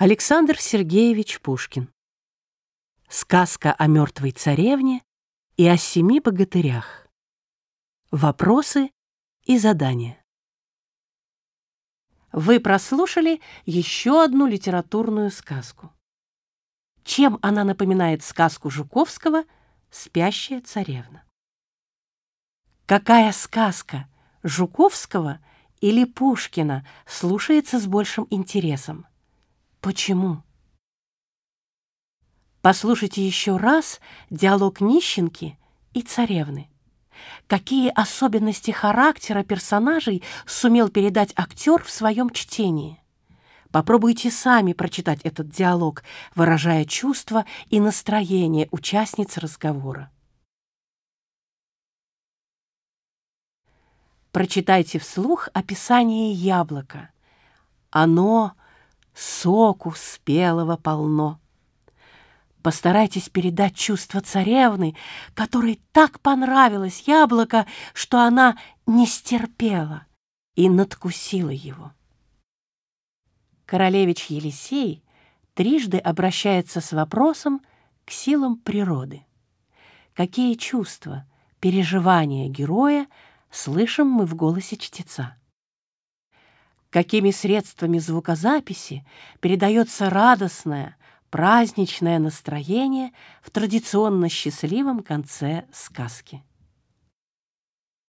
Александр Сергеевич Пушкин. Сказка о мертвой царевне и о семи богатырях. Вопросы и задания. Вы прослушали еще одну литературную сказку. Чем она напоминает сказку Жуковского «Спящая царевна»? Какая сказка Жуковского или Пушкина слушается с большим интересом? Почему? Послушайте еще раз диалог нищенки и царевны. Какие особенности характера персонажей сумел передать актер в своем чтении? Попробуйте сами прочитать этот диалог, выражая чувства и настроение участниц разговора. Прочитайте вслух описание яблока. Оно соку спелого полно. Постарайтесь передать чувство царевны, которой так понравилось яблоко, что она не стерпела и надкусила его. Королевич Елисей трижды обращается с вопросом к силам природы. Какие чувства, переживания героя слышим мы в голосе чтеца? Какими средствами звукозаписи передается радостное, праздничное настроение в традиционно счастливом конце сказки.